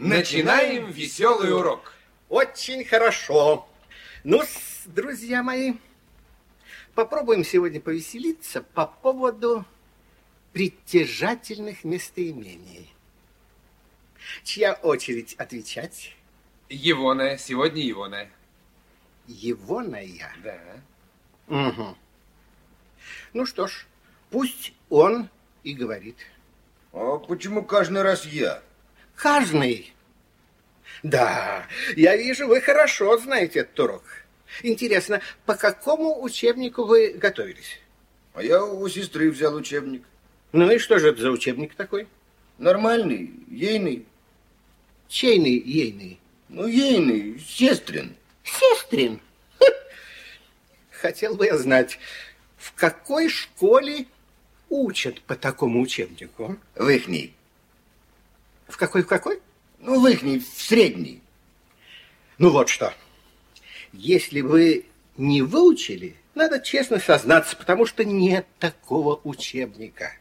Начинаем веселый урок. Очень хорошо. ну друзья мои, попробуем сегодня повеселиться по поводу притяжательных местоимений. Чья очередь отвечать? Егоная, сегодня Егоная. Егоная? Да. Угу. Ну что ж, пусть он и говорит. А почему каждый раз я? Каждый. Да, я вижу, вы хорошо знаете этот урок. Интересно, по какому учебнику вы готовились? А я у сестры взял учебник. Ну и что же это за учебник такой? Нормальный, ейный. Чейный ейный? Ну, ейный, сестрин. Сестрин? Хотел бы я знать, в какой школе учат по такому учебнику? В ихней. В какой, в какой? Ну, в ихней, в средней. Ну вот что. Если вы не выучили, надо честно сознаться, потому что нет такого учебника.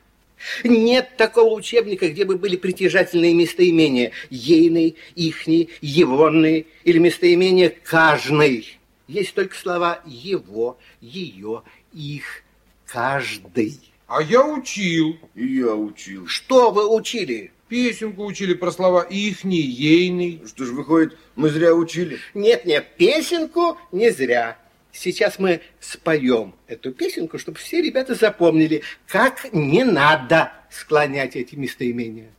Нет такого учебника, где бы были притяжательные местоимения ейный, ихний, егонный или местоимения каждый. Есть только слова его, ее, их, каждый. А я учил. И я учил. Что вы учили? Песенку учили про слова ихний, ейный. Что ж, выходит, мы зря учили? Нет, нет, песенку не зря. Сейчас мы споем эту песенку, чтобы все ребята запомнили, как не надо склонять эти местоимения.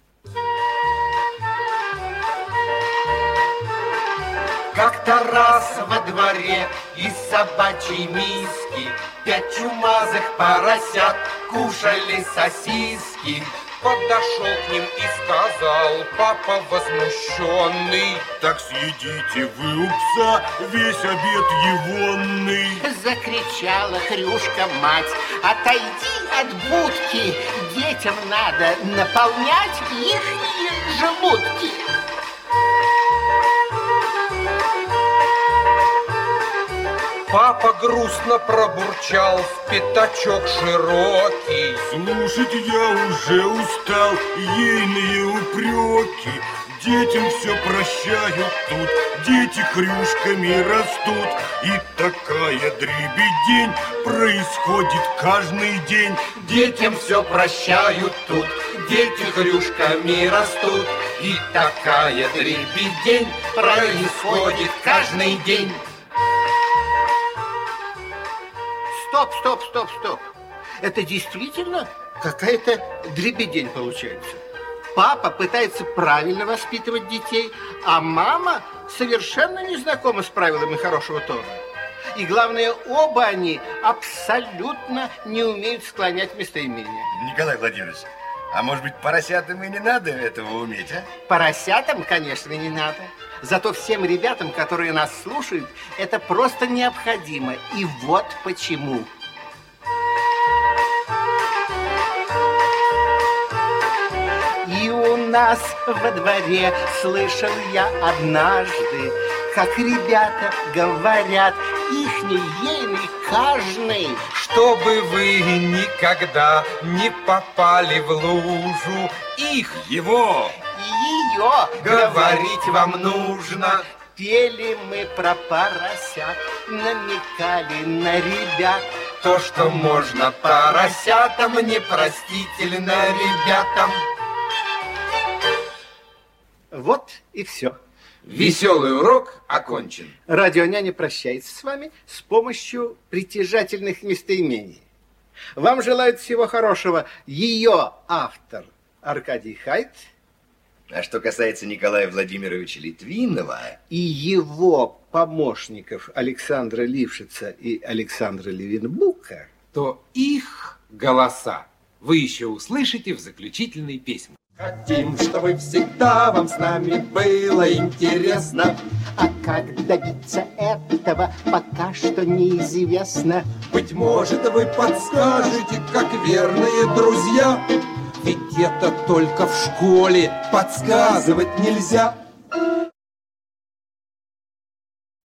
Как-то раз во дворе из собачьей миски Пять чумазых поросят кушали сосиски Подошел к ним и сказал папа возмущенный Так съедите вы у пса весь обед егонный Закричала Хрюшка мать Отойди от будки Детям надо наполнять их желудки грустно пробурчал в пятачок широкий. Слушать я уже устал, ейные упреки. Детям все прощают тут, дети крюшками растут. И такая дребедень происходит каждый день. Детям все прощают тут, дети крюшками растут. И такая дребедень происходит каждый день. Стоп, стоп, стоп, стоп. Это действительно какая-то дребедень получается. Папа пытается правильно воспитывать детей, а мама совершенно не знакома с правилами хорошего тона. И главное, оба они абсолютно не умеют склонять местоимения. Николай Владимирович, а может быть, поросятам и не надо этого уметь, а? Поросятам, конечно, не надо. Зато всем ребятам, которые нас слушают, это просто необходимо. И вот почему. И у нас во дворе слышал я однажды, как ребята говорят, ейный каждый. Чтобы вы никогда не попали в лужу, их, его, ее говорить вам нужно. Пели мы про поросят, намекали на ребят. То, что можно поросятам, непростительно ребятам. Вот и все. Веселый урок окончен. Радио Няня прощается с вами с помощью притяжательных местоимений. Вам желают всего хорошего ее автор Аркадий Хайт – а что касается Николая Владимировича Литвинова... И его помощников Александра Лившица и Александра Левинбука... То их голоса вы еще услышите в заключительной песне. Хотим, чтобы всегда вам с нами было интересно. А как добиться этого, пока что неизвестно. Быть может, вы подскажете, как верные друзья ведь это только в школе подсказывать нельзя.